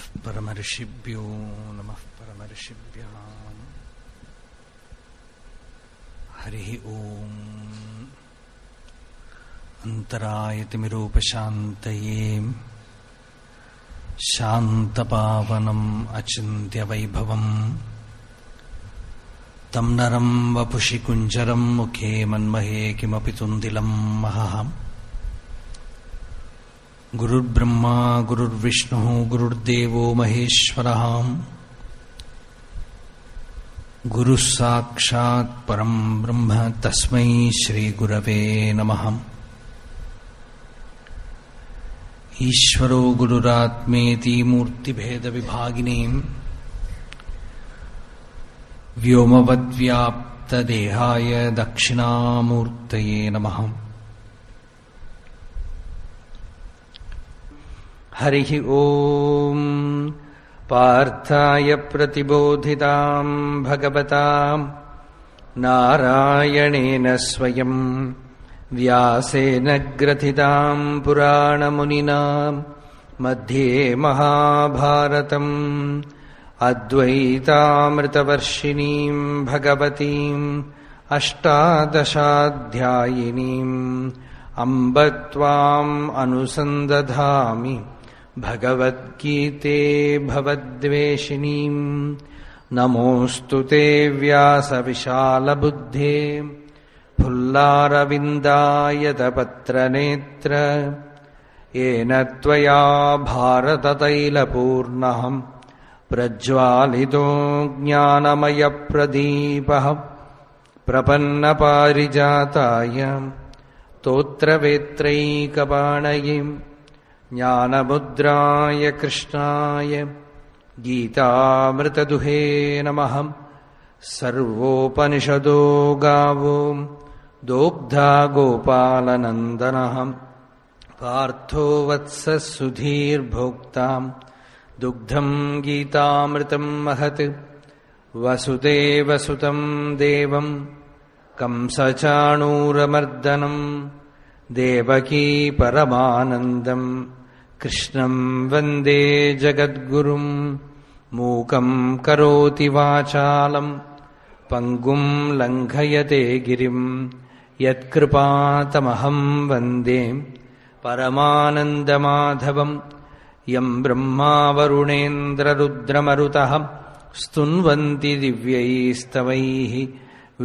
नमः परमर्षिभ्यो नमः परमर्षिभ्याम्। हरिः ओम्। अन्तरायतिमिरूपशान्तये शान्तपावनम् अचिन्त्यवैभवम्। तं नरम् वपुषि कुञ्जरम् मुखे मन्महे किमपि तुन्दिलम् महः। गुरुर्ब्रह्मा, गुरुर्विष्णुः, गुरुर्देवो महेश्वरः गुरुः साक्षात् परम् ब्रह्म तस्मै श्रीगुरवे नमः। ईश्वरो गुरुरात्मेति मूर्तिभेदविभागिनीम् व्योमवद्व्याप्तदेहाय दक्षिणामूर्तये नमः। हरिः ओम्। पार्थाय प्रतिबोधिताम् भगवताम्। नारायणेन स्वयम् व्यासेन ग्रथिताम् पुराणमुनिना। मध्ये महाभारतम्। अद्वैतामृतवर्षिणीम् भगवतीम्। अष्टादशाध्यायिनीम्। अम्ब अनुसन्दधामि। भगवद्गीते भवद्वेषिणीम्। नमोऽस्तु ते व्यासविशालबुद्धे। फुल्लारविन्दायतपत्रनेत्र। येन त्वया भारततैलपूर्णः। प्रज्वालितो ज्ञानमयप्रदीपः। प्रपन्नपारिजाताय। तोत्रवेत्रैकपाणयिम् ज्ञानमुद्राय कृष्णाय गीतामृतदुहे नमः। सर्वोपनिषदो गावो। दोग्धा गोपालनन्दनः। पार्थो वत्सः सुधीर्भोक्ताम् दुग्धम् गीतामृतम् महत् वसुदेवसुतम् देवम् कंसचाणूरमर्दनम् देवकी परमानन्दम्। कृष्णम् वन्दे जगद्गुरुम् मूकम् करोति वाचालम् पङ्गुम् लङ्घयते गिरिम् यत्कृपातमहम् वन्दे परमानन्दमाधवम् यम् ब्रह्मा वरुणेन्द्ररुद्रमरुतः स्तुन्वन्ति दिव्यैस्तवैः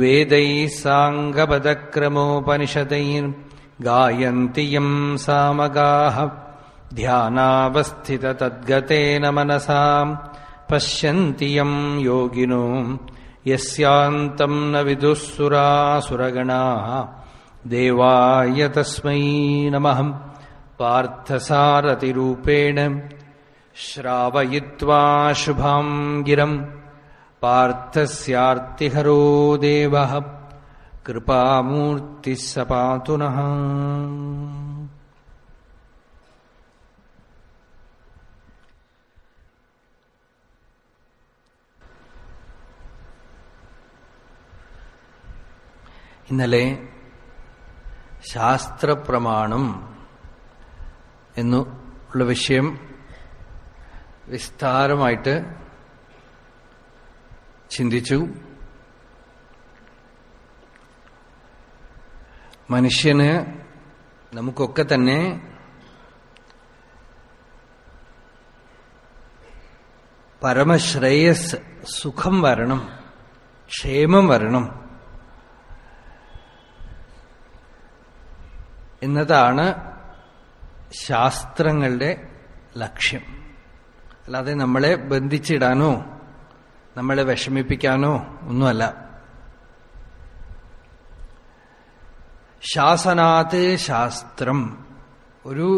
वेदैः साङ्गपदक्रमोपनिषदैर्गायन्ति यम् सामगाः ध्यानावस्थिततद्गतेन मनसाम् पश्यन्ति यम् योगिनो यस्यान्तम् न विदुः सुरासुरगणाः देवाय तस्मै नमः पार्थसारथिरूपेण श्रावयित्वा शुभाम् गिरम् पार्थस्यार्तिहरो देवः कृपामूर्तिः स पातु नः ഇന്നലെ ശാസ്ത്രപ്രമാണം എന്നുള്ള വിഷയം വിസ്താരമായിട്ട് ചിന്തിച്ചു. മനുഷ്യന് നമുക്കൊക്കെ തന്നെ പരമശ്രേയസ് സുഖം വരണം ക്ഷേമം വരണം. എന്നതാണ് ശാസ്ത്രങ്ങളുടെ ലക്ഷ്യം. അല്ലാതെ നമ്മളെ ബന്ധിച്ചിടാനോ നമ്മളെ വിഷമിപ്പിക്കാനോ ഒന്നുമല്ല. ശാസനാത് ശാസ്ത്രം ഒരു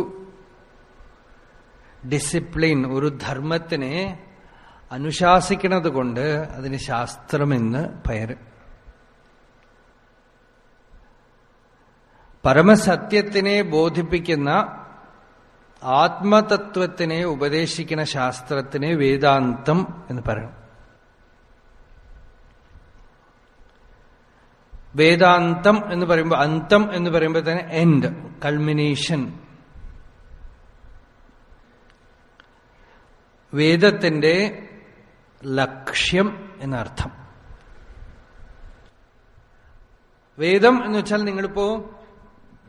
ഡിസിപ്ലിൻ ഒരു ധർമ്മത്തിനെ അനുശാസിക്കുന്നത് കൊണ്ട് അതിന് ശാസ്ത്രമെന്ന് പേര്. പരമസത്യത്തിനെ ബോധിപ്പിക്കുന്ന ആത്മതത്വത്തിനെ ഉപദേശിക്കുന്ന ശാസ്ത്രത്തിനെ വേദാന്തം എന്ന് പറയണം. വേദാന്തം എന്ന് പറയുമ്പോൾ അന്തം എന്ന് പറയുമ്പോൾ തന്നെ എൻഡ് കൾമിനേഷൻ വേദത്തിന്റെ ലക്ഷ്യം എന്നർത്ഥം. വേദം എന്ന് വെച്ചാൽ നിങ്ങളിപ്പോ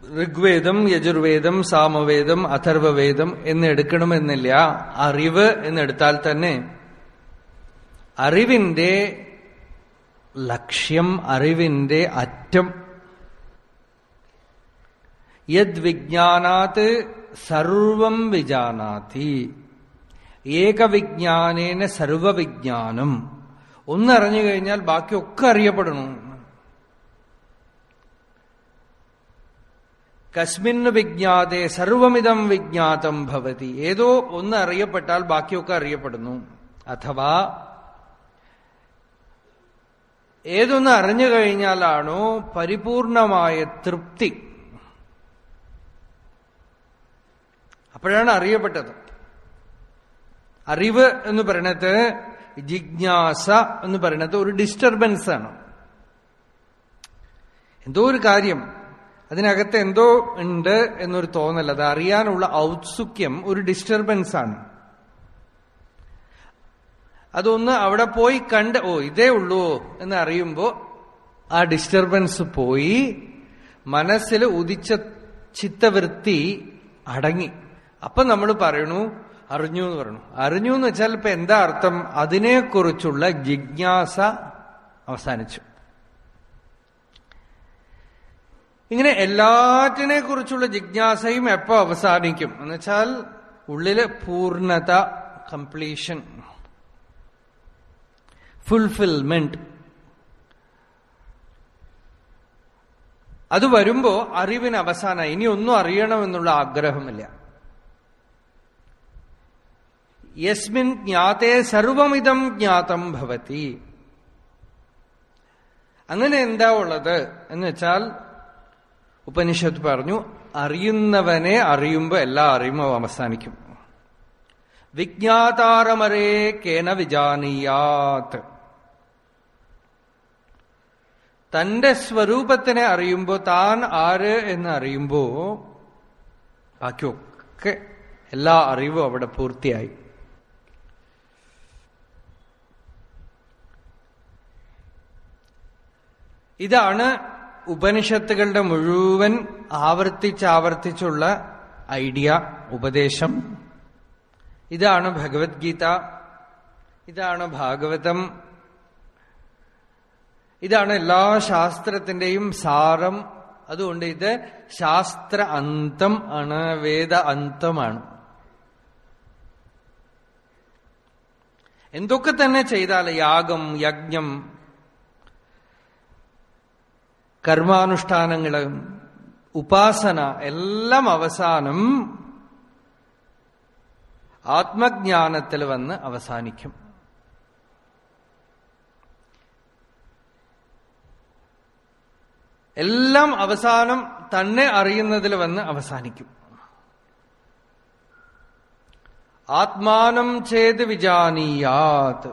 ഋഗ്വേദം യജുർവേദം സാമവേദം അഥർവവേദം എന്ന് എടുക്കണമെന്നില്ല. അറിവ് എന്നെടുത്താൽ തന്നെ അറിവിന്റെ ലക്ഷ്യം അറിവിന്റെ അറ്റം. യദ്വിജ്ഞാനാത് സർവം വിജാനാതി. ഏകവിജ്ഞാനേന സർവവിജ്ഞാനം. ഒന്നറിഞ്ഞു കഴിഞ്ഞാൽ ബാക്കിയൊക്കെ അറിയപ്പെടണു. കസ്മിന് വിജ്ഞാതെ സർവമിതം വിജ്ഞാതം ഭവതി. ഏതോ ഒന്ന് അറിയപ്പെട്ടാൽ ബാക്കിയൊക്കെ അറിയപ്പെടുന്നു. അഥവാ ഏതൊന്ന് അറിഞ്ഞു കഴിഞ്ഞാലാണോ പരിപൂർണമായ തൃപ്തി. അപ്പോഴാണ് അറിയപ്പെട്ടത്. അറിവ് എന്ന് പറയണത് ജിജ്ഞാസ എന്ന് പറയണത് ഒരു ഡിസ്റ്റർബൻസ് ആണ് എന്തോ ഒരു കാര്യം അതിനകത്ത് എന്തോ ഉണ്ട് എന്നൊരു തോന്നൽ അത് അറിയാനുള്ള ഔത്സുക്യം ഒരു ഡിസ്റ്റർബൻസ് ആണ്. അതൊന്ന് അവിടെ പോയി കണ്ട് ഓ ഇതേ ഉള്ളൂ എന്ന് അറിയുമ്പോ ആ ഡിസ്റ്റർബൻസ് പോയി മനസ്സിൽ ഉദിച്ച ചിത്തവൃത്തി അടങ്ങി. അപ്പൊ നമ്മൾ പറയണു അറിഞ്ഞു എന്ന് പറഞ്ഞു അറിഞ്ഞു എന്ന് വെച്ചാൽ ഇപ്പൊ എന്താ അർത്ഥം? അതിനെക്കുറിച്ചുള്ള ജിജ്ഞാസ അവസാനിച്ചു. ഇങ്ങനെ എല്ലാറ്റിനെ കുറിച്ചുള്ള ജിജ്ഞാസയും എപ്പോ അവസാനിക്കും? എന്നുവെച്ചാൽ ഉള്ളിൽ പൂർണത കംപ്ലീഷൻ ഫുൾഫിൽമെന്റ് അത് വരുമ്പോ അറിവിന് അവസാനം ഇനി ഒന്നും അറിയണമെന്നുള്ള ആഗ്രഹമില്ല. യസ്മിൻ ജ്ഞാതേ സർവമിതം ജ്ഞാതം ഭവതി. അങ്ങനെ എന്താ ഉള്ളത്? എന്ന് വെച്ചാൽ ഉപനിഷത്ത് പറഞ്ഞു അറിയുന്നവനെ അറിയുമ്പോൾ എല്ലാ അറിയുമ്പോ അവസാനിക്കും. വിജ്ഞാതാരമരേ കേന വിജാനീയാത്ത് തന്റെ സ്വരൂപത്തിനെ അറിയുമ്പോൾ താൻ ആര് എന്ന് അറിയുമ്പോ ബാക്കിയൊക്കെ എല്ലാ അറിവും അവിടെ പൂർത്തിയായി. ഇതാണ് ഉപനിഷത്തുകളുടെ മുഴുവൻ ആവർത്തിച്ചാവർത്തിച്ചുള്ള ഐഡിയ ഉപദേശം. ഇതാണ് ഭഗവത്ഗീത. ഇതാണ് ഭാഗവതം. ഇതാണ് എല്ലാ ശാസ്ത്രത്തിന്റെയും സാരം. അതുകൊണ്ട് ഇത് ശാസ്ത്ര അന്തം ആണ് വേദ അന്തമാണ്. എന്തൊക്കെ തന്നെ ചെയ്താൽ യാഗം യജ്ഞം കർമാനുഷ്ഠാനങ്ങൾ ഉപാസന എല്ലാം അവസാനം ആത്മജ്ഞാനത്തിൽ വന്ന് അവസാനിക്കും. എല്ലാം അവസാനം തന്നെ അറിയുന്നതിൽ വന്ന് അവസാനിക്കും. ആത്മാനം ചേത് വിജാനീയാത്.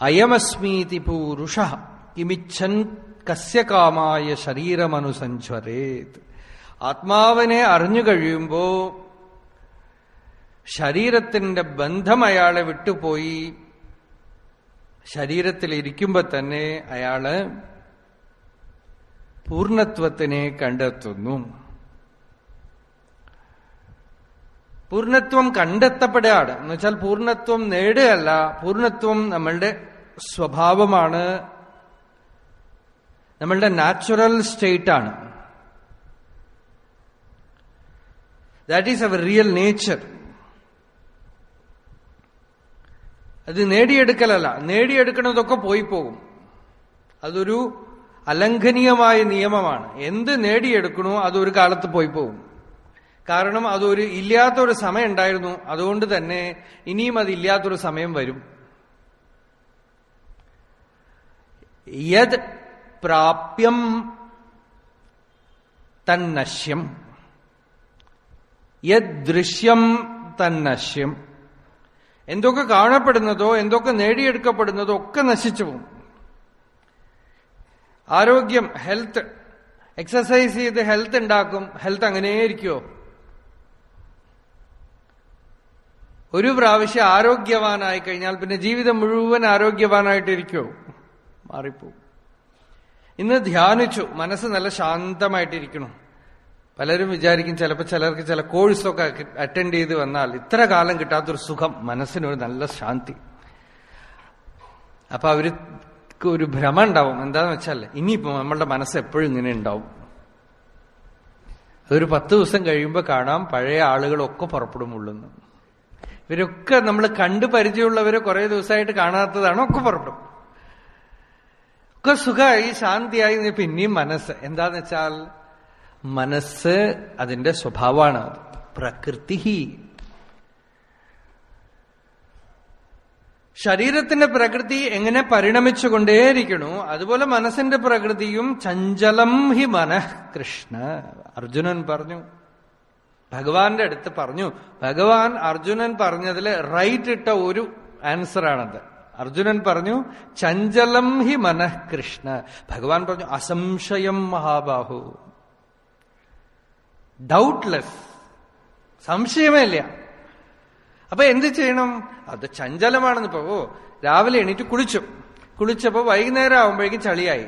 അയമസ്മീതി പൂരുഷ കിമിച്ഛൻ കസ്യ കാമായ ശരീരമനുസഞ്ചരേത്. ആത്മാവിനെ അറിഞ്ഞു കഴിയുമ്പോ ശരീരത്തിന്റെ ബന്ധം അയാളെ വിട്ടുപോയി. ശരീരത്തിൽ ഇരിക്കുമ്പോ തന്നെ അയാൾ പൂർണത്വത്തിനെ കണ്ടെത്തുന്നു. പൂർണത്വം കണ്ടെത്തപ്പെടുകയാണ്. എന്നുവെച്ചാൽ പൂർണത്വം നേടുകയല്ല പൂർണത്വം നമ്മളുടെ സ്വഭാവമാണ്. നമ്മളുടെ നാച്ചുറൽ സ്റ്റേറ്റ് ആണ്. That is our real nature അത് നേടിയെടുക്കലല്ല. നേടിയെടുക്കുന്നതൊക്കെ പോയി പോകും അതൊരു അലംഘനീയമായ നിയമമാണ്. എന്ത് നേടിയെടുക്കണോ അതൊരു കാലത്ത് പോയി പോകും കാരണം അതൊരു ഇല്ലാത്തൊരു സമയം ഉണ്ടായിരുന്നു. അതുകൊണ്ട് തന്നെ ഇനിയും അത് ഇല്ലാത്തൊരു സമയം വരും. യത് പ്രാപ്യം തന്നശ്യം. യദൃശ്യം തന്നശ്യം. എന്തൊക്കെ കാണപ്പെടുന്നതോ എന്തൊക്കെ നേടിയെടുക്കപ്പെടുന്നതോ ഒക്കെ നശിച്ചു പോകും. ആരോഗ്യം ഹെൽത്ത്. എക്സസൈസ് ചെയ്ത് ഹെൽത്ത് ഉണ്ടാക്കും. ഹെൽത്ത് അങ്ങനെ ഇരിക്കുമോ ഒരു പ്രാവശ്യം ആരോഗ്യവാനായി കഴിഞ്ഞാൽ പിന്നെ ജീവിതം മുഴുവൻ ആരോഗ്യവാനായിട്ടിരിക്കുമോ മാറിപ്പോവും. ഇന്ന് ധ്യാനിച്ചു മനസ്സ് നല്ല ശാന്തമായിട്ടിരിക്കണം. പലരും വിചാരിക്കും ചിലപ്പോൾ ചിലർക്ക് ചില കോഴ്സൊക്കെ അറ്റൻഡ് ചെയ്ത് വന്നാൽ ഇത്ര കാലം കിട്ടാത്തൊരു സുഖം മനസ്സിനൊരു നല്ല ശാന്തി. അപ്പൊ അവർക്ക് ഒരു ഭ്രമം ഉണ്ടാവും. എന്താന്ന് വെച്ചാൽ ഇനിയിപ്പോ നമ്മളുടെ മനസ്സ് എപ്പോഴും ഇങ്ങനെ ഉണ്ടാവും. അതൊരു പത്ത് ദിവസം കഴിയുമ്പോൾ കാണാം പഴയ ആളുകളൊക്കെ പുറപ്പെടും ഇവരൊക്കെ നമ്മൾ കണ്ടു പരിചയമുള്ളവരെ കുറെ ദിവസമായിട്ട് കാണാത്തതാണ് ഒക്കെ പുറപ്പെടും. ഒക്കെ സുഖമായി ശാന്തിയായി പിന്നെയും മനസ്സ്. എന്താന്ന് വെച്ചാൽ മനസ്സ് അതിന്റെ സ്വഭാവമാണ്. പ്രകൃതി ശരീരത്തിന്റെ പ്രകൃതി എങ്ങനെ പരിണമിച്ചുകൊണ്ടേയിരിക്കണു അതുപോലെ മനസ്സിന്റെ പ്രകൃതിയും ചഞ്ചലം ഹി മനഃ കൃഷ്ണ. അർജുനൻ പറഞ്ഞു. ഭഗവാന്റെ അടുത്ത് പറഞ്ഞു. ഭഗവാൻ അർജുനൻ പറഞ്ഞതിൽ റൈറ്റ് ഇട്ട ഒരു ആൻസറാണത് അർജുനൻ പറഞ്ഞു ചഞ്ചലം ഹി മനഃ കൃഷ്ണ. ഭഗവാൻ പറഞ്ഞു അസംശയം മഹാബാഹു. ഡൗട്ട്ലെസ് സംശയമേ ഇല്ല. അപ്പൊ എന്ത് ചെയ്യണം? അത് ചഞ്ചലമാണെന്ന് ഇപ്പൊ ഓ രാവിലെ എണീറ്റ് കുളിച്ചു. കുളിച്ചപ്പോ വൈകുന്നേരം ആവുമ്പോഴേക്കും ചളിയായി.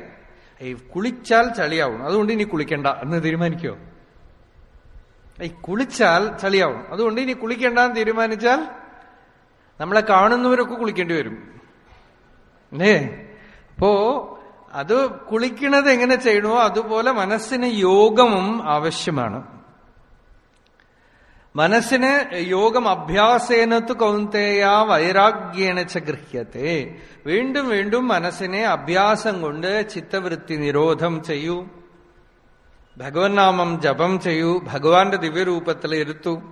ഈ കുളിച്ചാൽ ചളിയാവും അതുകൊണ്ട് ഇനി കുളിക്കണ്ട. എന്ന് തീരുമാനിക്കോ? ഈ കുളിച്ചാൽ ചളിയാവും അതുകൊണ്ട് ഇനി കുളിക്കണ്ട എന്ന് തീരുമാനിച്ചാൽ നമ്മളെ കാണുന്നവരൊക്കെ കുളിക്കേണ്ടി വരും. അല്ലേ അപ്പോ അത് കുളിക്കണത് എങ്ങനെ ചെയ്യണോ അതുപോലെ മനസ്സിന് യോഗവും ആവശ്യമാണ്. മനസ്സിന് യോഗം അഭ്യാസേനത്ത് കൗന്തേയ വൈരാഗ്യേണ ഗൃഹ്യത്തെ. വീണ്ടും വീണ്ടും മനസ്സിനെ അഭ്യാസം കൊണ്ട് ചിത്തവൃത്തി നിരോധം ചെയ്യൂ. ഭഗവൻ നാമം ജപം ചെയ്യൂ. ഭഗവാന്റെ ദിവ്യരൂപത്തിൽ ഇരുത്തൂ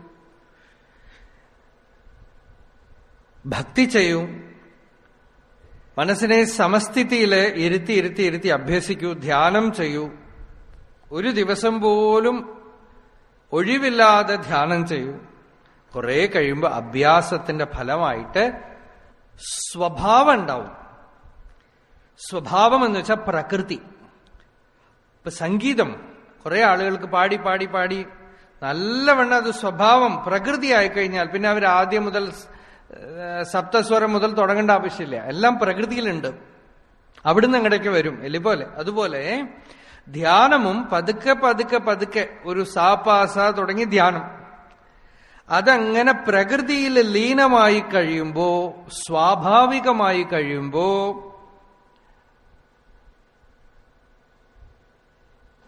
ഭക്തി ചെയ്യൂ. മനസ്സിനെ സമസ്ഥിതിയിൽ ഇരുത്തി ഇരുത്തി ഇരുത്തി അഭ്യസിക്കൂ ധ്യാനം ചെയ്യൂ. ഒരു ദിവസം പോലും ഒഴിവില്ലാതെ ധ്യാനം ചെയ്യൂ. കുറെ കഴിയുമ്പോൾ അഭ്യാസത്തിന്റെ ഫലമായിട്ട് സ്വഭാവം ഉണ്ടാവും. സ്വഭാവം എന്ന് വെച്ചാൽ പ്രകൃതി. ഇപ്പൊ സംഗീതം. കുറെ ആളുകൾക്ക് പാടി പാടി പാടി. നല്ലവണ്ണം അത് സ്വഭാവം പ്രകൃതിയായി കഴിഞ്ഞാൽ പിന്നെ അവർ ആദ്യം മുതൽ സപ്തസ്വരം മുതൽ തുടങ്ങേണ്ട ആവശ്യമില്ല. എല്ലാം പ്രകൃതിയിലുണ്ട്. അവിടുന്ന് അങ്ങടേക്ക് വരും. എലിപോലെ. അതുപോലെ ധ്യാനമും പതുക്കെ പതുക്കെ പതുക്കെ ഒരു സാപാസ തുടങ്ങി ധ്യാനം. അതങ്ങനെ പ്രകൃതിയിൽ ലീനമായി കഴിയുമ്പോ സ്വാഭാവികമായി കഴിയുമ്പോ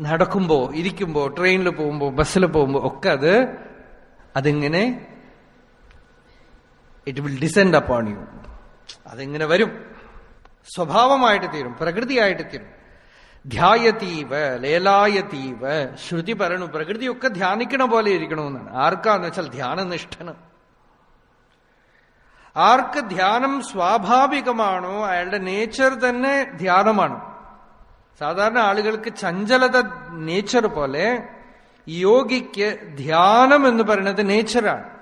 നടക്കുമ്പോ ഇരിക്കുമ്പോ ട്രെയിനിൽ പോകുമ്പോ ബസ്സിൽ പോകുമ്പോ ഒക്കെ അത് അതിങ്ങനെ it will descend upon you അതിങ്ങനെ വരും. സ്വഭാവമായിട്ട് തീരും. പ്രകൃതിയായിട്ട് തീരും. ധ്യായതീവ ലേലായതീവ ശ്രുതി പറയണു പ്രകൃതിയൊക്കെ ധ്യാനിക്കണ പോലെ ഇരിക്കണമെന്നാണ്. ആർക്കാന്ന് വെച്ചാൽ ധ്യാനനിഷ്ഠന്. ആർക്ക് ധ്യാനം സ്വാഭാവികമാണോ അയാളുടെ നേച്ചർ തന്നെ ധ്യാനമാണ്. സാധാരണ ആളുകൾക്ക് ചഞ്ചലത നേച്ചർ പോലെ യോഗിക്ക് ധ്യാനം എന്ന് പറയുന്നത് നേച്ചറാണ്.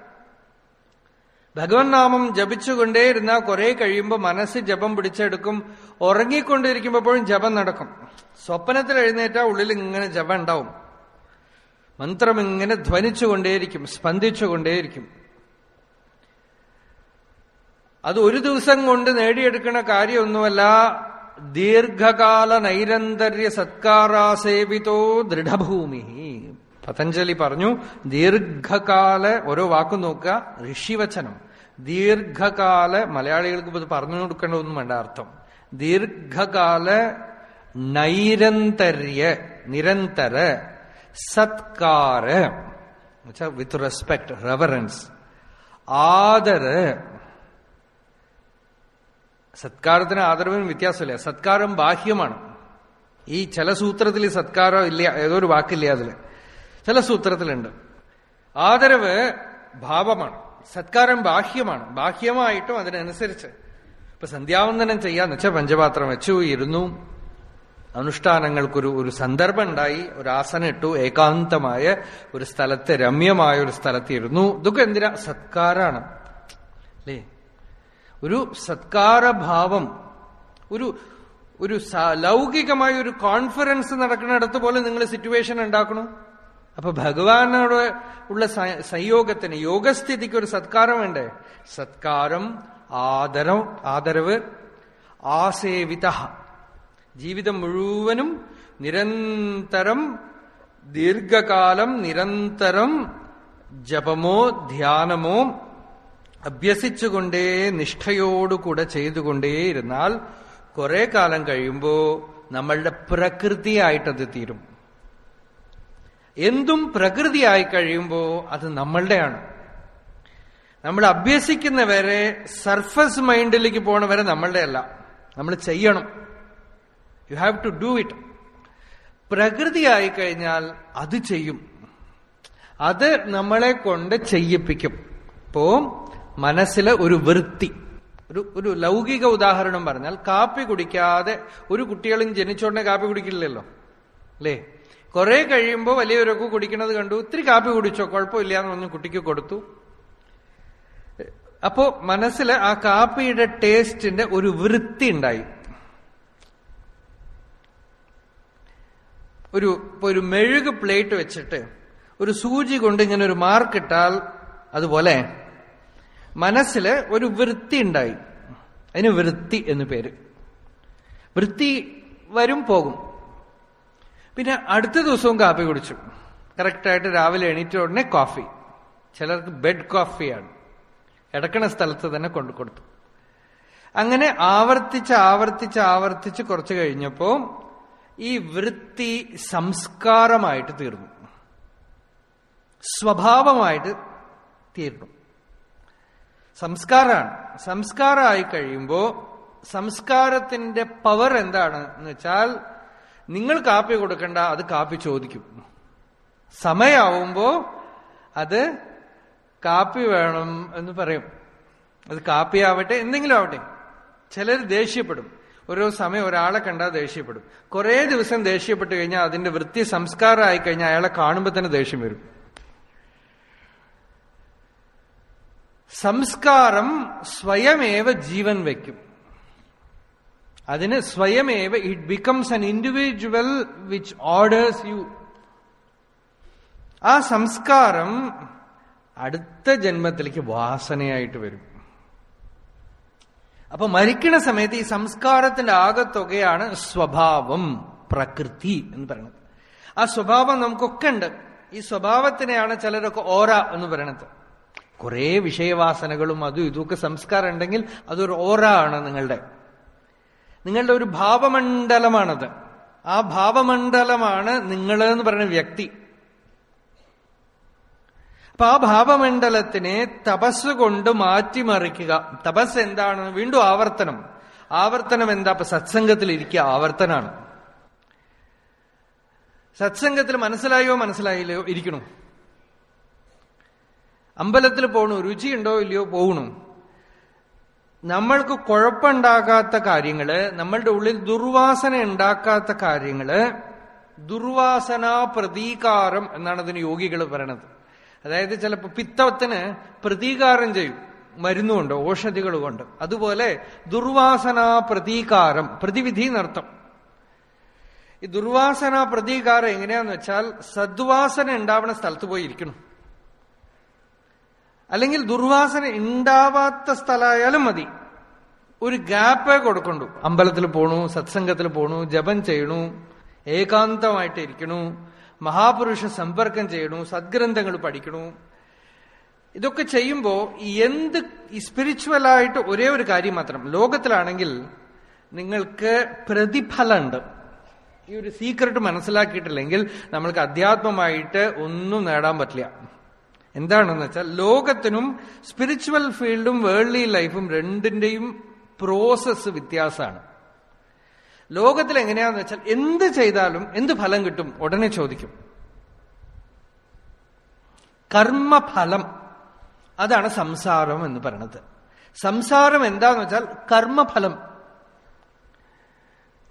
ഭഗവൻ നാമം ജപിച്ചുകൊണ്ടേയിരുന്ന കുറെ കഴിയുമ്പോൾ മനസ്സ് ജപം പിടിച്ചെടുക്കും. ഉറങ്ങിക്കൊണ്ടിരിക്കുമ്പോഴും ജപം നടക്കും. സ്വപ്നത്തിൽ എഴുന്നേറ്റാൽ ഉള്ളിൽ ഇങ്ങനെ ജപം ഉണ്ടാവും. മന്ത്രം ഇങ്ങനെ ധ്വനിച്ചുകൊണ്ടേയിരിക്കും സ്പന്ദിച്ചുകൊണ്ടേയിരിക്കും. അത് ഒരു ദിവസം കൊണ്ട് നേടിയെടുക്കുന്ന കാര്യമൊന്നുമല്ല. ദീർഘകാല നൈരന്തര്യ സത്കാരാസേവിതോ ദൃഢഭൂമി. പതഞ്ജലി പറഞ്ഞു ദീർഘകാല ഓരോ വാക്കും നോക്കുക ഋഷിവചനം. ദീർഘകാല മലയാളികൾക്ക് ഇത് പറഞ്ഞു കൊടുക്കേണ്ടതൊന്നും വേണ്ട അർത്ഥം. ദീർഘകാല നൈരന്തര്യ നിരന്തര സത്കാര വിത്ത് റെസ്പെക്ട് റെവറൻസ് ആദര. സത്കാരത്തിന് ആദരവിനും വ്യത്യാസമില്ല. സത്കാരം ബാഹ്യമാണ്. ഈ ചില സൂത്രത്തിൽ സത്കാരം ഇല്ല ഏതോ ഒരു വാക്കില്ല അതിൽ. ചില സൂത്രത്തിലുണ്ട്. ആദരവ് ഭാവമാണ് സത്കാരം ബാഹ്യമാണ്. ബാഹ്യമായിട്ടും അതിനനുസരിച്ച്. ഇപ്പൊ സന്ധ്യാവന്ദനം ചെയ്യാന്ന് വെച്ചാൽ പഞ്ചപാത്രം വെച്ചു ഇരുന്നു. അനുഷ്ഠാനങ്ങൾക്കൊരു ഒരു സന്ദർഭം ഉണ്ടായി ഒരു ആസനം ഇട്ടു ഏകാന്തമായ ഒരു സ്ഥലത്ത് രമ്യമായ ഒരു സ്ഥലത്ത് ഇരുന്നു. ഇതൊക്കെ എന്തിനാ? സത്കാരാണ്. അല്ലേ? ഒരു സത്കാരഭാവം ഒരു ഒരു ലൗകികമായ ഒരു കോൺഫറൻസ് നടക്കുന്നിടത്ത് പോലെ നിങ്ങൾ സിറ്റുവേഷൻ ഉണ്ടാക്കണു? അപ്പൊ ഭഗവാനോട് ഉള്ള സംയോഗത്തിന് യോഗസ്ഥിതിക്ക് ഒരു സത്കാരം വേണ്ടേ? സത്കാരം ആദരം ആദരവ് ആസേവിത. ജീവിതം മുഴുവനും നിരന്തരം ദീർഘകാലം നിരന്തരം ജപമോ ധ്യാനമോ അഭ്യസിച്ചുകൊണ്ടേ നിഷ്ഠയോടുകൂടെ ചെയ്തുകൊണ്ടേയിരുന്നാൽ കുറെ കാലം കഴിയുമ്പോ നമ്മളുടെ പ്രകൃതിയായിട്ടത് തീരും. എന്തും പ്രകൃതിയായി കഴിയുമ്പോ അത് നമ്മളുടെയാണ്. നമ്മൾ അഭ്യസിക്കുന്നവരെ സർഫസ് മൈൻഡിലേക്ക് പോണവരെ നമ്മളുടെ അല്ല നമ്മൾ ചെയ്യണം. You have to do it പ്രകൃതിയായി കഴിഞ്ഞാൽ അത് ചെയ്യും. അത് നമ്മളെ കൊണ്ട് ചെയ്യിപ്പിക്കും. ഇപ്പോ മനസ്സിലെ ഒരു വൃത്തി. ഒരു ഒരു ലൗകിക ഉദാഹരണം പറഞ്ഞാൽ കാപ്പി കുടിക്കാതെ ഒരു കുട്ടികളും ജനിച്ചോടനെ കാപ്പി കുടിക്കില്ലല്ലോ. അല്ലേ? കുറെ കഴിയുമ്പോൾ വലിയവരൊക്കെ കുടിക്കുന്നത് കണ്ടു. ഒത്തിരി കാപ്പി കുടിച്ചോ കുഴപ്പമില്ല എന്ന് പറഞ്ഞു കുട്ടിക്ക് കൊടുത്തു. അപ്പോ മനസ്സിൽ ആ കാപ്പിയുടെ ടേസ്റ്റിന്റെ ഒരു വൃത്തി ഉണ്ടായി. ഒരു ഇപ്പൊ ഒരു മെഴുക് പ്ലേറ്റ് വെച്ചിട്ട് ഒരു സൂചി കൊണ്ട് ഇങ്ങനെ ഒരു മാർക്കിട്ടാൽ അതുപോലെ മനസ്സിൽ ഒരു വൃത്തി ഉണ്ടായി. അതിന് വൃത്തി എന്ന് പേര്. വൃത്തി വരും പോകും. പിന്നെ അടുത്ത ദിവസവും കാപ്പി കുടിച്ചു. കറക്റ്റായിട്ട് രാവിലെ എണീറ്റ ഉടനെ കോഫി ചിലർക്ക് ബെഡ് കോഫിയാണ് ഇടക്കണ സ്ഥലത്ത് തന്നെ കൊണ്ടു കൊടുത്തു. അങ്ങനെ ആവർത്തിച്ച് ആവർത്തിച്ച് ആവർത്തിച്ച് കുറച്ച് കഴിഞ്ഞപ്പോൾ ഈ വൃത്തി സംസ്കാരമായിട്ട് തീർന്നു. സ്വഭാവമായിട്ട് തീർന്നു. സംസ്കാരമാണ് സംസ്കാരമായി കഴിയുമ്പോൾ സംസ്കാരത്തിന്റെ പവർ എന്താണ് എന്ന് വെച്ചാൽ നിങ്ങൾ കാപ്പി കൊടുക്കണ്ട അത് കാപ്പി ചോദിക്കും. സമയാവുമ്പോ അത് കാപ്പി വേണം എന്ന് പറയും. അത് കാപ്പി ആവട്ടെ എന്തെങ്കിലും ആവട്ടെ. ചിലർ ദേഷ്യപ്പെടും. ഓരോ സമയം ഒരാളെ കണ്ടാൽ ദേഷ്യപ്പെടും. കുറെ ദിവസം ദേഷ്യപ്പെട്ട് കഴിഞ്ഞാൽ അതിന്റെ വൃത്തി സംസ്കാരമായി കഴിഞ്ഞാൽ അയാളെ കാണുമ്പോൾ തന്നെ ദേഷ്യം വരും. സംസ്കാരം സ്വയമേവ ജീവൻ വയ്ക്കും. അതിന് സ്വയമേവ it becomes an individual which orders you ആ സംസ്കാരം അടുത്ത ജന്മത്തിലേക്ക് വാസനയായിട്ട് വരും. അപ്പൊ മരിക്കണ സമയത്ത് ഈ സംസ്കാരത്തിന്റെ ആകത്തുകയാണ് സ്വഭാവം പ്രകൃതി എന്ന് പറയുന്നത്. ആ സ്വഭാവം നമുക്കൊക്കെ ഉണ്ട്. ഈ സ്വഭാവത്തിനെയാണ് ചിലരൊക്കെ ഓറ എന്ന് പറയണത്. കുറെ വിഷയവാസനകളും അതും ഇതുമൊക്കെ സംസ്കാരം ഉണ്ടെങ്കിൽ അതൊരു ഓറ ആണ് നിങ്ങളുടെ. നിങ്ങളുടെ ഒരു ഭാവമണ്ഡലമാണത്. ആ ഭാവമണ്ഡലമാണ് നിങ്ങൾ എന്ന് പറയുന്ന വ്യക്തി. അപ്പൊ ആ ഭാവമണ്ഡലത്തിനെ തപസ് കൊണ്ട് മാറ്റിമറിക്കുക. തപസ് എന്താണ്? വീണ്ടും ആവർത്തനം. ആവർത്തനം എന്താ? അപ്പൊ സത്സംഗത്തിൽ ഇരിക്കുക ആവർത്തനാണ്. സത്സംഗത്തിൽ മനസ്സിലായോ? മനസ്സിലായില്ലയോ ഇരിക്കണോ. അമ്പലത്തിൽ പോകണു രുചിയുണ്ടോ? ഇല്ലയോ? പോകണു നമ്മൾക്ക് കുഴപ്പമുണ്ടാകാത്ത കാര്യങ്ങൾ നമ്മളുടെ ഉള്ളിൽ ദുർവാസന ഉണ്ടാക്കാത്ത കാര്യങ്ങൾ ദുർവാസന പ്രതീകാരം എന്നാണ് അതിന് യോഗികൾ പറയണത്. അതായത് ചിലപ്പോൾ പിത്തത്തിന് പ്രതീകാരം ചെയ്യും. മരുന്നുകൊണ്ട് ഔഷധികൾ കൊണ്ട്. അതുപോലെ ദുർവാസന പ്രതീകാരം പ്രതിവിധി എന്നർത്ഥം. ഈ ദുർവാസന പ്രതീകാരം എങ്ങനെയാന്ന് വെച്ചാൽ സദ്വാസന ഉണ്ടാവുന്ന സ്ഥലത്ത് പോയി ഇരിക്കണം. അല്ലെങ്കിൽ ദുർവാസന ഉണ്ടാവാത്ത സ്ഥലമായാലും മതി. ഒരു ഗ്യാപ്പ് കൊടുക്കണ്ടു. അമ്പലത്തിൽ പോണു സത്സംഗത്തിൽ പോണു ജപം ചെയ്യണു ഏകാന്തമായിട്ട് ഇരിക്കണു മഹാപുരുഷ സമ്പർക്കം ചെയ്യണു സദ്ഗ്രന്ഥങ്ങൾ പഠിക്കണു. ഇതൊക്കെ ചെയ്യുമ്പോൾ എന്ത് സ്പിരിച്വലായിട്ട് ഒരേ ഒരു കാര്യം മാത്രം. ലോകത്തിലാണെങ്കിൽ നിങ്ങൾക്ക് പ്രതിഫലമുണ്ട് ഈ ഒരു സീക്രട്ട് മനസ്സിലാക്കിയിട്ടില്ലെങ്കിൽ നമ്മൾക്ക് അധ്യാത്മമായിട്ട് ഒന്നും നേടാൻ പറ്റില്ല. എന്താണെന്ന് വെച്ചാൽ ലോകത്തിനും സ്പിരിച്വൽ ഫീൽഡും വേൾഡ്ലി ലൈഫും രണ്ടിന്റെയും പ്രോസസ്സ് വ്യത്യാസമാണ്. ലോകത്തിൽ എങ്ങനെയാന്ന് വെച്ചാൽ എന്ത് ചെയ്താലും എന്ത് ഫലം കിട്ടും ഉടനെ ചോദിക്കും. കർമ്മഫലം. അതാണ് സംസാരം എന്ന് പറയണത്. സംസാരം എന്താന്ന് വെച്ചാൽ കർമ്മഫലം.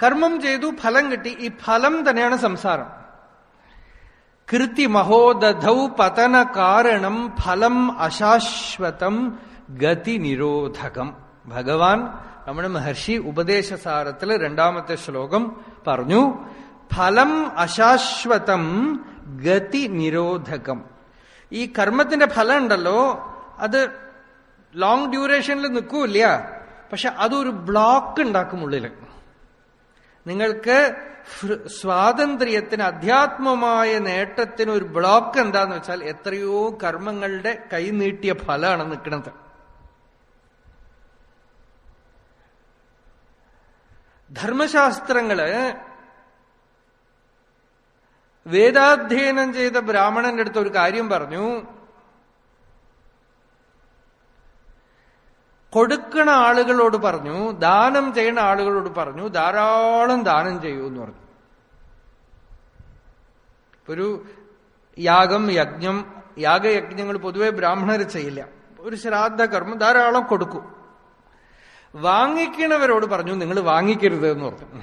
കർമ്മം ചെയ്തു ഫലം കിട്ടി ഈ ഫലം തന്നെയാണ് സംസാരം. കൃതി മഹോദധൗ പതന കാരണം ഫലം അശാശ്വതം ഗതി നിരോധകം. ഭഗവാൻ നമ്മുടെ മഹർഷി ഉപദേശസാരത്തിൽ രണ്ടാമത്തെ ശ്ലോകം പറഞ്ഞു ഫലം അശാശ്വതം ഗതി നിരോധകം. ഈ കർമ്മത്തിന്റെ ഫലം ഉണ്ടല്ലോ അത് ലോങ് ഡ്യൂറേഷനിൽ നിൽക്കൂല്ല പക്ഷെ അതൊരു ബ്ലോക്ക് ഉണ്ടാക്കും ഉള്ളിൽ നിങ്ങൾക്ക് സ്വാതന്ത്ര്യത്തിന് അധ്യാത്മമായ നേട്ടത്തിന് ഒരു ബ്ലോക്ക് എന്താന്ന് വെച്ചാൽ എത്രയോ കർമ്മങ്ങളുടെ കൈനീട്ടിയ ഫലമാണ് നിൽക്കുന്നത്. ധർമ്മശാസ്ത്രങ്ങൾ വേദാധ്യയനം ചെയ്ത ബ്രാഹ്മണന്റെ അടുത്ത് ഒരു കാര്യം പറഞ്ഞു. കൊടുക്കണ ആളുകളോട് പറഞ്ഞു ദാനം ചെയ്യുന്ന ആളുകളോട് പറഞ്ഞു ധാരാളം ദാനം ചെയ്യൂ എന്ന് പറഞ്ഞു ഒരു യാഗം യജ്ഞം യാഗയജ്ഞങ്ങൾ പൊതുവെ ബ്രാഹ്മണർ ചെയ്യില്ല. ഒരു ശ്രാദ്ധ കർമ്മം ധാരാളം കൊടുക്കും. വാങ്ങിക്കണവരോട് പറഞ്ഞു നിങ്ങൾ വാങ്ങിക്കരുത് എന്ന് പറഞ്ഞു.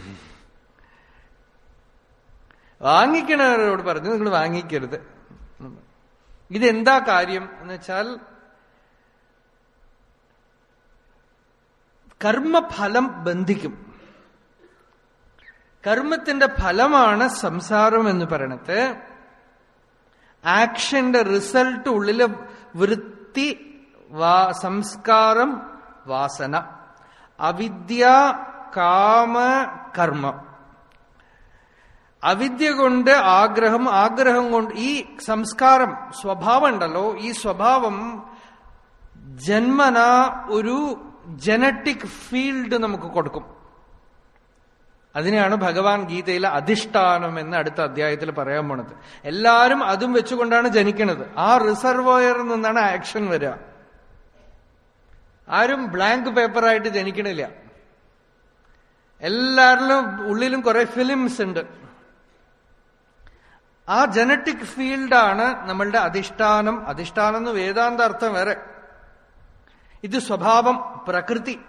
വാങ്ങിക്കണവരോട് പറഞ്ഞു നിങ്ങൾ വാങ്ങിക്കരുത്. ഇതെന്താ കാര്യം എന്ന് വെച്ചാൽ കർമ്മഫലം ബന്ധിക്കും. കർമ്മത്തിന്റെ ഫലമാണ് സംസാരം എന്ന് പറയണത്. ആക്ഷന്റെ റിസൾട്ട് ഉള്ളിൽ വൃത്തി സംസ്കാരം വാസന. അവിദ്യ കാമ കർമ്മം. അവിദ്യ കൊണ്ട് ആഗ്രഹം ആഗ്രഹം കൊണ്ട് ഈ സംസ്കാരം സ്വഭാവം ഉണ്ടല്ലോ ഈ സ്വഭാവം ജന്മന ഒരു ജനറ്റിക് ഫീൽഡ് നമുക്ക് കൊടുക്കും. അതിനെയാണ് ഭഗവാൻ ഗീതയിലെ അധിഷ്ഠാനം എന്ന് അടുത്ത അധ്യായത്തിൽ പറയാൻ പോണത്. എല്ലാവരും അതും വെച്ചുകൊണ്ടാണ് ജനിക്കുന്നത് ആ റിസർവോയറിൽ നിന്നാണ് ആക്ഷൻ വരിക. ആരും ബ്ലാങ്ക് പേപ്പറായിട്ട് ജനിക്കണില്ല. എല്ലാവരിലും ഉള്ളിലും കുറെ ഫിലിംസ് ഉണ്ട്. ആ ജനറ്റിക് ഫീൽഡാണ് നമ്മളുടെ അധിഷ്ഠാനം. അധിഷ്ഠാനം എന്ന് വേദാന്ത അർത്ഥം വേറെ. ഇത് സ്വഭാവം പ്രകൃതി.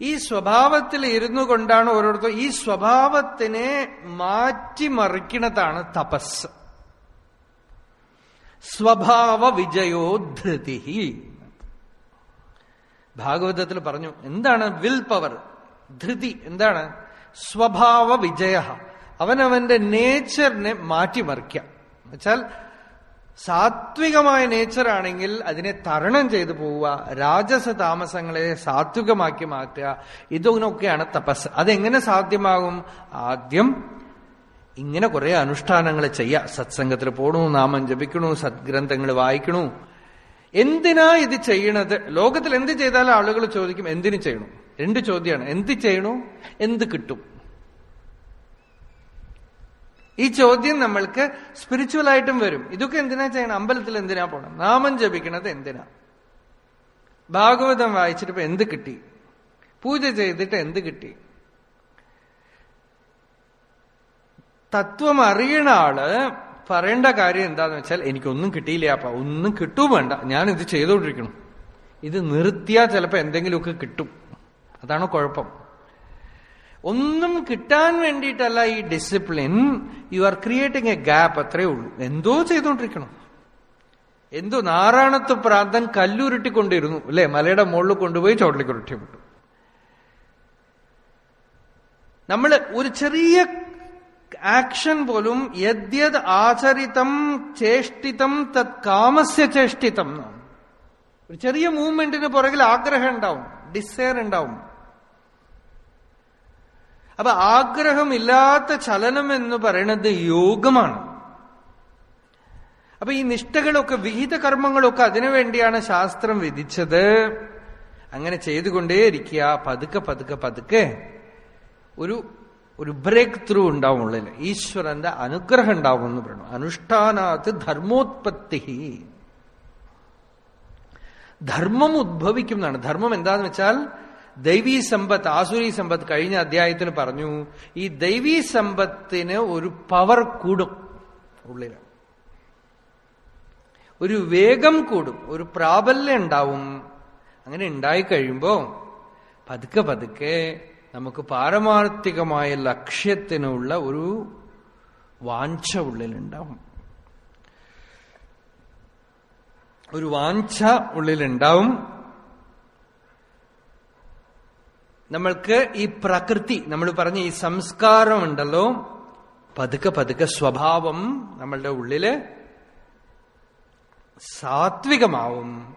ഈ സ്വഭാവത്തിൽ ഇരുന്നു കൊണ്ടാണ് ഓരോരുത്തർ ഈ സ്വഭാവത്തിനെ മാറ്റിമറിക്കണതാണ് തപസ്. സ്വഭാവ വിജയോധൃതി ഭാഗവതത്തിൽ പറഞ്ഞു എന്താണ് വിൽ പവർ? ധൃതി എന്താണ്? സ്വഭാവ വിജയ അവനവന്റെ നേച്ചറിനെ മാറ്റിമറിക്കാം. എന്നുവെച്ചാൽ സാത്വികമായ നേച്ചറാണെങ്കിൽ അതിനെ തരണം ചെയ്തു പോവുക രാജസ താമസങ്ങളെ സാത്വികമാക്കി മാറ്റുക ഇതൊക്കെയാണ് തപസ്. അതെങ്ങനെ സാധ്യമാകും? ആദ്യം ഇങ്ങനെ കുറെ അനുഷ്ഠാനങ്ങൾ ചെയ്യുക സത്സംഗത്തിൽ പോണു നാമം ജപിക്കണു സദ്ഗ്രന്ഥങ്ങൾ വായിക്കണു. എന്തിനാ ഇത് ചെയ്യണത്? ലോകത്തിൽ എന്ത് ചെയ്താലും ആളുകൾ ചോദിക്കും എന്തിനു ചെയ്യണു? രണ്ട് ചോദ്യമാണ് എന്ത് ചെയ്യണു? എന്ത് കിട്ടും? ഈ ചോദ്യം നമ്മൾക്ക് സ്പിരിച്വൽ ആയിട്ടും വരും. ഇതൊക്കെ എന്തിനാ ചെയ്യണം? അമ്പലത്തിൽ എന്തിനാ പോകണം നാമം ജപിക്കണത് എന്തിനാ? ഭാഗവതം വായിച്ചിട്ട് എന്ത് കിട്ടി? പൂജ ചെയ്തിട്ട് എന്ത് കിട്ടി? തത്വം അറിയണ ആൾ പറയേണ്ട കാര്യം എന്താന്ന് വെച്ചാൽ എനിക്കൊന്നും കിട്ടിയില്ല അപ്പ ഒന്നും കിട്ടും വേണ്ട. ഞാൻ ഇത് ചെയ്തുകൊണ്ടിരിക്കണം ഇത് നിർത്തിയാൽ ചിലപ്പോ എന്തെങ്കിലുമൊക്കെ കിട്ടും. അതാണ് കുഴപ്പം. ഒന്നും കിട്ടാൻ വേണ്ടിയിട്ടല്ല ഈ discipline you are creating a gap അത്രേ ഉള്ളൂ. എന്തോ ചെയ്തുകൊണ്ടിരിക്കണം. എന്തോ നാരായണത്വ പ്രാന്തൻ കല്ലുരുട്ടിക്കൊണ്ടിരുന്നു. അല്ലെ? മലയുടെ മുകളിൽ കൊണ്ടുപോയി ചോട്ടിലേക്ക് വിട്ടു. നമ്മൾ ഒരു ചെറിയ ആക്ഷൻ പോലും യദ്യത് ആചരിതം ചേഷ്ടിതം തത് കാമസ്യ ചേഷ്ടിതം ഒരു ചെറിയ മൂവ്മെന്റിന് പുറകിൽ ആഗ്രഹം ഉണ്ടാവും. ഡിസയർ ഉണ്ടാവും. അപ്പൊ ആഗ്രഹമില്ലാത്ത ചലനം എന്ന് പറയുന്നത് യോഗമാണ്. അപ്പൊ ഈ നിഷ്ഠകളൊക്കെ വിഹിത കർമ്മങ്ങളൊക്കെ അതിനുവേണ്ടിയാണ് ശാസ്ത്രം വിധിച്ചത്. അങ്ങനെ ചെയ്തുകൊണ്ടേയിരിക്കുക. പതുക്കെ പതുക്കെ പതുക്കെ ഒരു ഒരു ബ്രേക്ക് ത്രൂ ഉണ്ടാവും ഉള്ളിൽ. ഈശ്വരന്റെ അനുഗ്രഹം ഉണ്ടാവും എന്ന് പറയുന്നു അനുഷ്ഠാനാത്ത് ധർമ്മോത്പത്തി ധർമ്മം ഉദ്ഭവിക്കും എന്നാണ്. ധർമ്മം എന്താന്ന് വെച്ചാൽ ദൈവീ സമ്പത്ത് ആസുരി സമ്പത്ത് കഴിഞ്ഞ അധ്യായത്തിൽ പറഞ്ഞു ഈ ദൈവീ സമ്പത്തിന് ഒരു പവർ കൂടും ഉള്ളിൽ ഒരു വേഗം കൂടും ഒരു പ്രാബല്യം ഉണ്ടാവും. അങ്ങനെ ഉണ്ടായി കഴിയുമ്പോ പതുക്കെ പതുക്കെ നമുക്ക് പാരമാർത്ഥികമായ ലക്ഷ്യത്തിനുള്ള ഒരു വാഞ്ച ഉള്ളിലുണ്ടാവും. ഒരു വാഞ്ച ഉള്ളിലുണ്ടാവും. നമ്മൾക്ക് ഈ പ്രകൃതി നമ്മൾ പറഞ്ഞ ഈ സംസ്കാരം ഉണ്ടല്ലോ പതുക്കെ പതുക്കെ സ്വഭാവം നമ്മളുടെ ഉള്ളിൽ സാത്വികമാവും.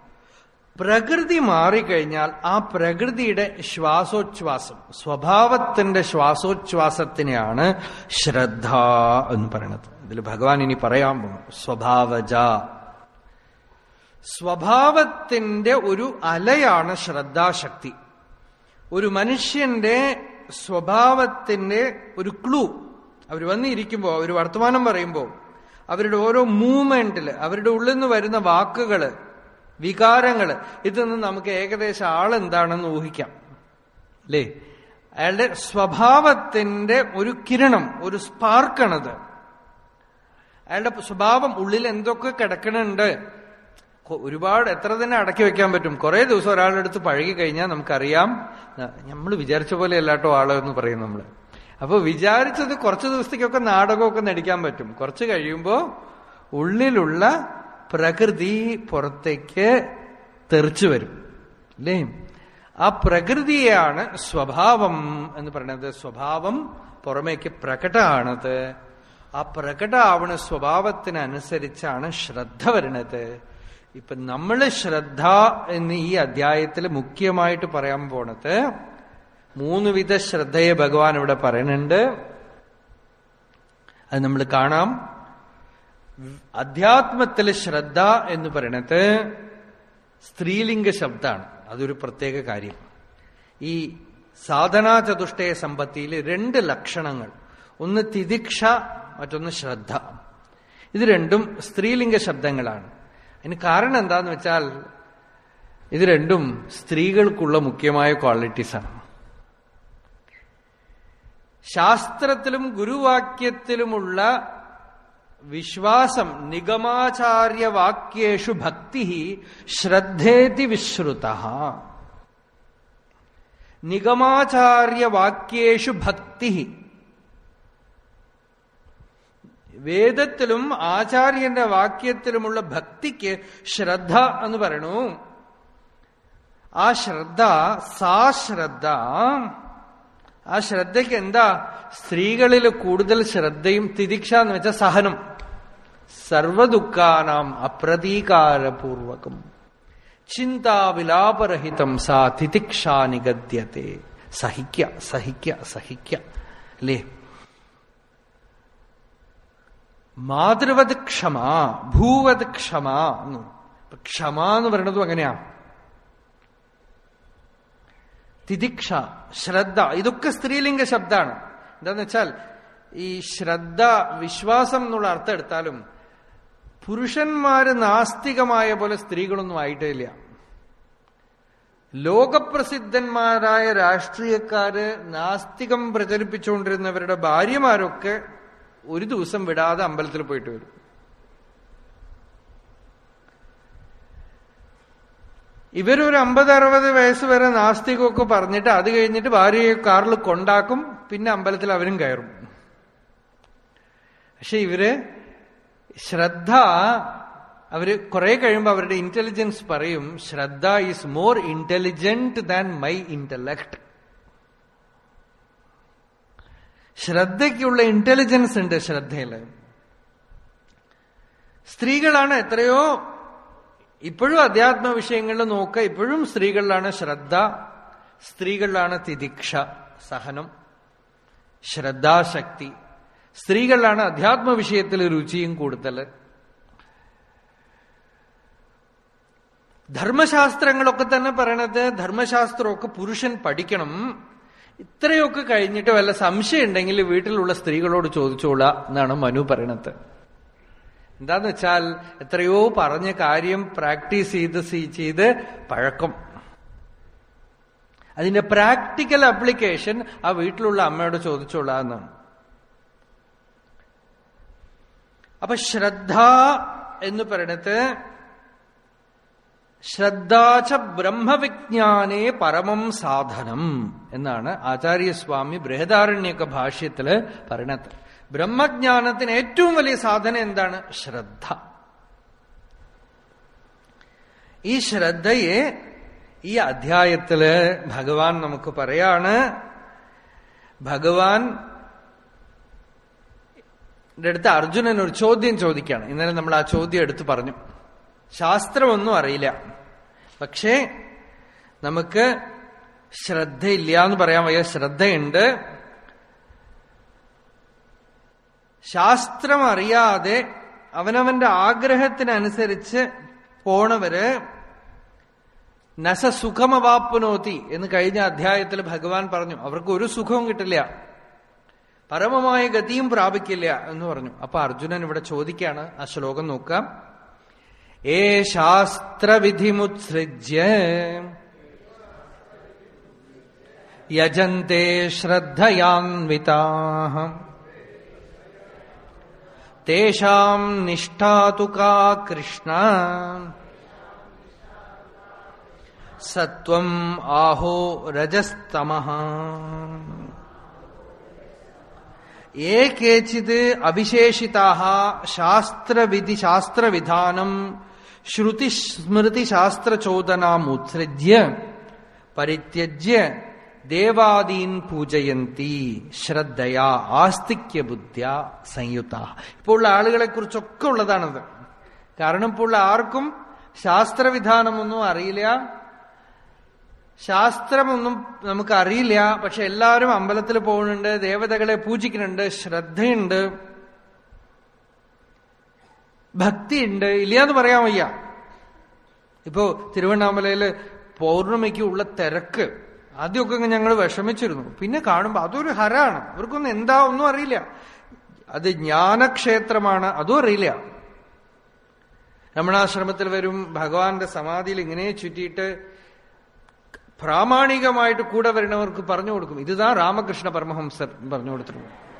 പ്രകൃതി മാറിക്കഴിഞ്ഞാൽ ആ പ്രകൃതിയുടെ ശ്വാസോച്ഛ്വാസം സ്വഭാവത്തിന്റെ ശ്വാസോച്ഛ്വാസത്തിനെയാണ് ശ്രദ്ധ എന്ന് പറയുന്നത്. ഇതിൽ ഭഗവാൻ ഇനി പറയാൻ പോകും സ്വഭാവജ. സ്വഭാവത്തിന്റെ ഒരു അലയാണ് ശ്രദ്ധാശക്തി. ഒരു മനുഷ്യന്റെ സ്വഭാവത്തിന്റെ ഒരു ക്ലൂ അവർ വന്നിരിക്കുമ്പോൾ അവർ വർത്തമാനം പറയുമ്പോൾ അവരുടെ ഓരോ മൂവ്മെന്റിൽ അവരുടെ ഉള്ളിൽ നിന്ന് വരുന്ന വാക്കുകൾ വികാരങ്ങൾ ഇതൊന്നും നമുക്ക് ഏകദേശം ആളെന്താണെന്ന് ഊഹിക്കാം. അല്ലേ? അയാളുടെ സ്വഭാവത്തിന്റെ ഒരു കിരണം ഒരു സ്പാർക്കണത് അയാളുടെ സ്വഭാവം ഉള്ളിൽ എന്തൊക്കെ കിടക്കണുണ്ട് ഒരുപാട് എത്ര തന്നെ അടക്കി വെക്കാൻ പറ്റും. കുറെ ദിവസം ഒരാളുടെ അടുത്ത് പഴകി കഴിഞ്ഞാൽ നമുക്കറിയാം. നമ്മൾ വിചാരിച്ച പോലെ അല്ലാട്ടോ ആളോ എന്ന് പറയും നമ്മൾ അപ്പൊ വിചാരിച്ചത് കുറച്ച് ദിവസത്തേക്കൊക്കെ നാടകമൊക്കെ നടിക്കാൻ പറ്റും. കുറച്ച് കഴിയുമ്പോൾ ഉള്ളിലുള്ള പ്രകൃതി പുറത്തേക്ക് തെറിച്ചു വരും. അല്ലേ ആ പ്രകൃതിയാണ് സ്വഭാവം എന്ന് പറയുന്നത്. സ്വഭാവം പുറമേക്ക് പ്രകടമാണത്. ആ പ്രകടമാവണ സ്വഭാവത്തിനനുസരിച്ചാണ് ശ്രദ്ധ വരുന്നത്. ഇപ്പൊ നമ്മൾ ശ്രദ്ധ എന്ന് ഈ അധ്യായത്തിൽ മുഖ്യമായിട്ട് പറയാൻ പോണത് മൂന്ന് വിധ ശ്രദ്ധയെ ഭഗവാൻ ഇവിടെ പറയുന്നുണ്ട്. അത് നമ്മൾ കാണാം. അധ്യാത്മത്തിൽ ശ്രദ്ധ എന്ന് പറയണത് സ്ത്രീലിംഗ ശബ്ദമാണ് അതൊരു പ്രത്യേക കാര്യം. ഈ സാധനാ ചതുഷ്ടയ സമ്പത്തിയിൽ രണ്ട് ലക്ഷണങ്ങൾ. ഒന്ന് തിദിക്ഷ മറ്റൊന്ന് ശ്രദ്ധ. ഇത് രണ്ടും സ്ത്രീലിംഗ ശബ്ദങ്ങളാണ്. അതിന് കാരണം എന്താന്ന് വെച്ചാൽ ഇത് രണ്ടും സ്ത്രീകൾക്കുള്ള മുഖ്യമായ ക്വാളിറ്റീസാണ് ശാസ്ത്രത്തിലും ഗുരുവാക്യത്തിലുമുള്ള വിശ്വാസം നിഗമാചാര്യവാക്യേഷു ഭക്തി ശ്രദ്ധേതി വിശ്രുത. നിഗമാചാര്യവാക്യേഷു ഭക്തി വേദത്തിലും ആചാര്യന്റെ വാക്യത്തിലുമുള്ള ഭക്തിക്ക് ശ്രദ്ധ എന്ന് പറയണു. ആ ശ്രദ്ധ സാ ശ്രദ്ധ ആ ശ്രദ്ധയ്ക്ക് എന്താ? സ്ത്രീകളിൽ കൂടുതൽ ശ്രദ്ധയും തിദിക്ഷ എന്ന് വെച്ചാൽ സഹനം. സർവദുഃഖാനാം അപ്രതീകാരപൂർവകം. ചിന്താവിലാപരഹിതം സാ തിദിക്ഷ നിഗദ്യത്തെ. സഹിക്ക സഹിക്ക സഹിക്ക. അല്ലേ? മാതൃവത് ക്ഷമ ഭൂവത് ക്ഷമ എന്ന്. ക്ഷമ എന്ന് പറയുന്നതും അങ്ങനെയാ തിദിക്ഷ ശ്രദ്ധ ഇതൊക്കെ സ്ത്രീലിംഗ ശബ്ദമാണ് എന്താന്ന് വെച്ചാൽ ഈ ശ്രദ്ധ വിശ്വാസം എന്നുള്ള അർത്ഥം എടുത്താലും പുരുഷന്മാര് നാസ്തികമായ പോലെ സ്ത്രീകളൊന്നും ആയിട്ടേ ഇല്ല ലോകപ്രസിദ്ധന്മാരായ രാഷ്ട്രീയക്കാര് നാസ്തികം പ്രചരിപ്പിച്ചുകൊണ്ടിരുന്നവരുടെ ഭാര്യമാരൊക്കെ ഒരു ദിവസം വിടാതെ അമ്പലത്തിൽ പോയിട്ട് വരും. ഇവരൊരു അമ്പത് അറുപത് വയസ്സ് വരെ നാസ്തികമൊക്കെ പറഞ്ഞിട്ട് അത് കഴിഞ്ഞിട്ട് ഭാര്യയെ കാറിൽ കൊണ്ടാക്കും പിന്നെ അമ്പലത്തിൽ അവരും കയറും. പക്ഷെ ഇവർ ശ്രദ്ധ അവർ കുറെ കഴിയുമ്പോൾ അവരുടെ ഇന്റലിജൻസ് പറയും ശ്രദ്ധ is more intelligent than my intellect ശ്രദ്ധയ്ക്കുള്ള intelligence ഉണ്ട് ശ്രദ്ധയിൽ സ്ത്രീകളാണ് എത്രയോ ഇപ്പോഴും അധ്യാത്മ വിഷയങ്ങളിൽ നോക്കുക ഇപ്പോഴും സ്ത്രീകളിലാണ് ശ്രദ്ധ സ്ത്രീകളിലാണ് തിദിക്ഷ സഹനം ശ്രദ്ധാശക്തി. സ്ത്രീകളിലാണ് അധ്യാത്മ വിഷയത്തിൽ രുചിയും കൂടുതൽ. ധർമ്മശാസ്ത്രങ്ങളൊക്കെ തന്നെ പറയണത് ധർമ്മശാസ്ത്രമൊക്കെ പുരുഷൻ പഠിക്കണം. ഇത്രയൊക്കെ കഴിഞ്ഞിട്ട് വല്ല സംശയം ഉണ്ടെങ്കിൽ വീട്ടിലുള്ള സ്ത്രീകളോട് ചോദിച്ചോളാ എന്നാണ് മനു പറയണത്. എന്താന്ന് വെച്ചാൽ എത്രയോ പറഞ്ഞ കാര്യം പ്രാക്ടീസ് ചെയ്ത് ചെയ്ത് പഴക്കം. അതിന്റെ പ്രാക്ടിക്കൽ അപ്ലിക്കേഷൻ ആ വീട്ടിലുള്ള അമ്മയോട് ചോദിച്ചോളാ എന്നാണ് അപ്പൊ ശ്രദ്ധ എന്ന് പറയണത് ശ്രദ്ധാച ബ്രഹ്മവിജ്ഞാനേ പരമം സാധനം എന്നാണ് ആചാര്യസ്വാമി ബൃഹദാരണ്യൊക്കെ ഭാഷ്യത്തിൽ പറയണത്. ബ്രഹ്മജ്ഞാനത്തിന് ഏറ്റവും വലിയ സാധനം എന്താണ്? ശ്രദ്ധ. ഈ ശ്രദ്ധയെ ഈ അധ്യായത്തിൽ ഭഗവാൻ നമുക്ക് പറയാണ്. ഭഗവാൻ അടുത്ത് അർജുനൻ ഒരു ചോദ്യം ചോദിക്കുകയാണ് ഇന്നലെ നമ്മൾ ആ ചോദ്യം എടുത്തു പറഞ്ഞു. ശാസ്ത്രമൊന്നും അറിയില്ല. പക്ഷേ നമുക്ക് ശ്രദ്ധയില്ല എന്ന് പറയാൻ വയ്യ ശ്രദ്ധയുണ്ട്. ശാസ്ത്രം അറിയാതെ അവനവന്റെ ആഗ്രഹത്തിനനുസരിച്ച് പോണവര് നസ സുഖമവാപ്പുനോത്തി എന്ന് കഴിഞ്ഞ അധ്യായത്തിൽ ഭഗവാൻ പറഞ്ഞു. അവർക്ക് ഒരു സുഖവും കിട്ടില്ല. പരമമായ ഗതിയും പ്രാപിക്കില്ല എന്ന് പറഞ്ഞു. അപ്പൊ അർജുനൻ ഇവിടെ ചോദിക്കാണ് ആ ശ്ലോകം നോക്കാം. ये शास्त्र विधि मुत्सृज्य यजंते श्रद्धयान्विता। तेषाम् निष्ठा तु का कृष्ण। सत्वम आहो रजस्तम। ये केचि अविशेषिता शास्त्र विधि शास्त्र विधानम കേചിത് സ്മൃതി ശാസ്ത്ര ചോദനാം ഉത്സൃജ്യ പരിത്യജ്യ ദേവാദീൻ പൂജയന്തി ശ്രദ്ധയാ ആസ്തിക്യ ബുദ്ധ്യ സംയുക്ത ഇപ്പോൾ ഉള്ള ആളുകളെ കുറിച്ചൊക്കെ ഉള്ളതാണത്. കാരണം ഇപ്പോൾ ഉള്ള ആർക്കും ശാസ്ത്രവിധാനമൊന്നും അറിയില്ല. ശാസ്ത്രമൊന്നും നമുക്ക് അറിയില്ല പക്ഷെ എല്ലാവരും അമ്പലത്തിൽ പോകുന്നുണ്ട് ദേവതകളെ പൂജിക്കുന്നുണ്ട് ശ്രദ്ധയുണ്ട്. ഭക്തിയുണ്ട്. ഇല്ലയെന്ന് പറയാൻ വയ്യ. ഇപ്പോ തിരുവണ്ണാമലയിൽ പൗർണമിക്ക് ഉള്ള തിരക്ക്. ആദ്യമൊക്കെ ഞങ്ങൾ വിഷമിച്ചിരുന്നു. പിന്നെ കാണുമ്പോൾ അതൊരു ഹരാണ്. അവർക്കൊന്നും എന്താ ഒന്നും അറിയില്ല. അത് ജ്ഞാനക്ഷേത്രമാണ് അതും അറിയില്ല. രമണാശ്രമത്തിൽ വരും ഭഗവാന്റെ സമാധിയിൽ ഇങ്ങനെ ചുറ്റിയിട്ട് പ്രാമാണികമായിട്ട് കൂടെ വരുന്നവർക്ക് പറഞ്ഞു കൊടുക്കും. ഇതുതാ രാമകൃഷ്ണ പരമഹംസർ പറഞ്ഞു കൊടുത്തിരുന്നു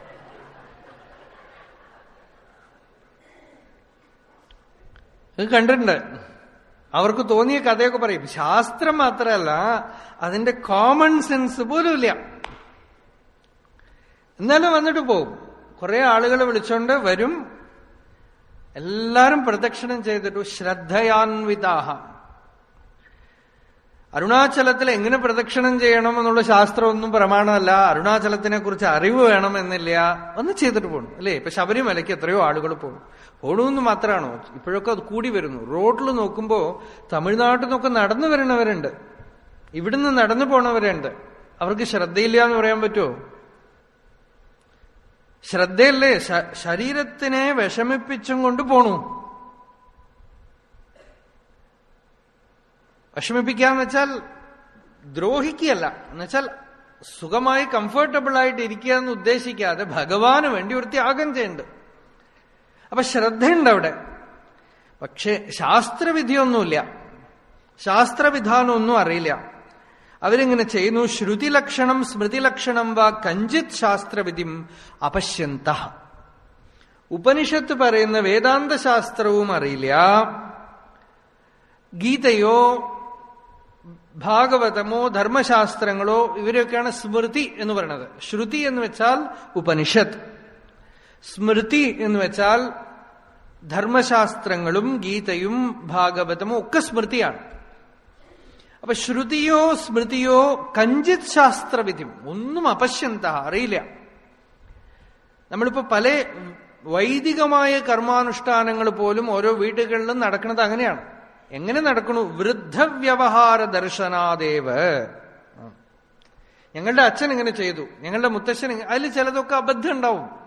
ഇത് കണ്ടിട്ടുണ്ട്. അവർക്ക് തോന്നിയ കഥയൊക്കെ പറയും. ശാസ്ത്രം മാത്രമല്ല അതിന്റെ കോമൺ സെൻസ് പോലും ഇല്ല. എന്നാലും വന്നിട്ട് പോകും. കുറെ ആളുകൾ വിളിച്ചോണ്ട് വരും. എല്ലാരും പ്രദക്ഷിണം ചെയ്തിട്ടു ശ്രദ്ധയാൻവിതാഹ. അരുണാചലത്തിൽ എങ്ങനെ പ്രദക്ഷിണം ചെയ്യണം എന്നുള്ള ശാസ്ത്രമൊന്നും പ്രമാണമല്ല. അരുണാചലത്തിനെ കുറിച്ച് അറിവ് വേണം എന്നില്ല. ഒന്ന് ചെയ്തിട്ട് പോകണം അല്ലേ? ഇപ്പൊ ശബരിമലയ്ക്ക് എത്രയോ ആളുകൾ പോകും. പോകണമെന്ന് മാത്രമാണോ? ഇപ്പോഴൊക്കെ അത് കൂടി വരുന്നു. റോഡിൽ നോക്കുമ്പോൾ തമിഴ്നാട്ടിൽ നിന്നൊക്കെ നടന്നു വരണവരുണ്ട്. ഇവിടുന്ന് നടന്നു പോണവരുണ്ട്. അവർക്ക് ശ്രദ്ധയില്ല എന്ന് പറയാൻ പറ്റുമോ? ശ്രദ്ധയല്ലേ? ശരീരത്തിനെ വിഷമിപ്പിച്ചും കൊണ്ട് പോണു. വിഷമിപ്പിക്കാന്ന് വെച്ചാൽ ദ്രോഹിക്കുകയല്ല. എന്നുവെച്ചാൽ സുഖമായി കംഫർട്ടബിൾ ആയിട്ട് ഇരിക്കുക എന്ന് ഉദ്ദേശിക്കാതെ ഭഗവാന് വേണ്ടി ഒരു ത്യാഗം ചെയ്യുന്നുണ്ട്. അപ്പൊ ശ്രദ്ധയുണ്ട് അവിടെ. പക്ഷെ ശാസ്ത്രവിധിയൊന്നുമില്ല. ശാസ്ത്രവിധാനമൊന്നും അറിയില്ല. അവരിങ്ങനെ ചെയ്യുന്നു ശ്രുതി ലക്ഷണം സ്മൃതി ലക്ഷണം വാ കഞ്ചിത് ശാസ്ത്രവിധിം അപശ്യന്ത. ഉപനിഷത്ത് പറയുന്ന വേദാന്ത ശാസ്ത്രവും അറിയില്ല. ഗീതയോ ഭാഗവതമോ ധർമ്മശാസ്ത്രങ്ങളോ ഇവരെയൊക്കെയാണ് സ്മൃതി എന്ന് പറയുന്നത്. ശ്രുതി എന്ന് വെച്ചാൽ ഉപനിഷത്ത്. സ്മൃതി എന്ന് വെച്ചാൽ ധർമ്മശാസ്ത്രങ്ങളും ഗീതയും ഭാഗവതമോ ഒക്കെ സ്മൃതിയാണ്. അപ്പൊ ശ്രുതിയോ സ്മൃതിയോ കഞ്ചിത് ശാസ്ത്രവിധി ഒന്നും അപശ്യന്ത അറിയില്ല. നമ്മളിപ്പോ പല വൈദികമായ കർമാനുഷ്ഠാനങ്ങൾ പോലും ഓരോ വീടുകളിലും നടക്കുന്നത് അങ്ങനെയാണ്. എങ്ങനെ നടക്കണു? വൃദ്ധവ്യവഹാര ദർശനാദേവ്. ഞങ്ങളുടെ അച്ഛൻ ഇങ്ങനെ ചെയ്തു. ഞങ്ങളുടെ മുത്തശ്ശൻ അതിൽ ചിലതൊക്കെ അബദ്ധം ഉണ്ടാവും.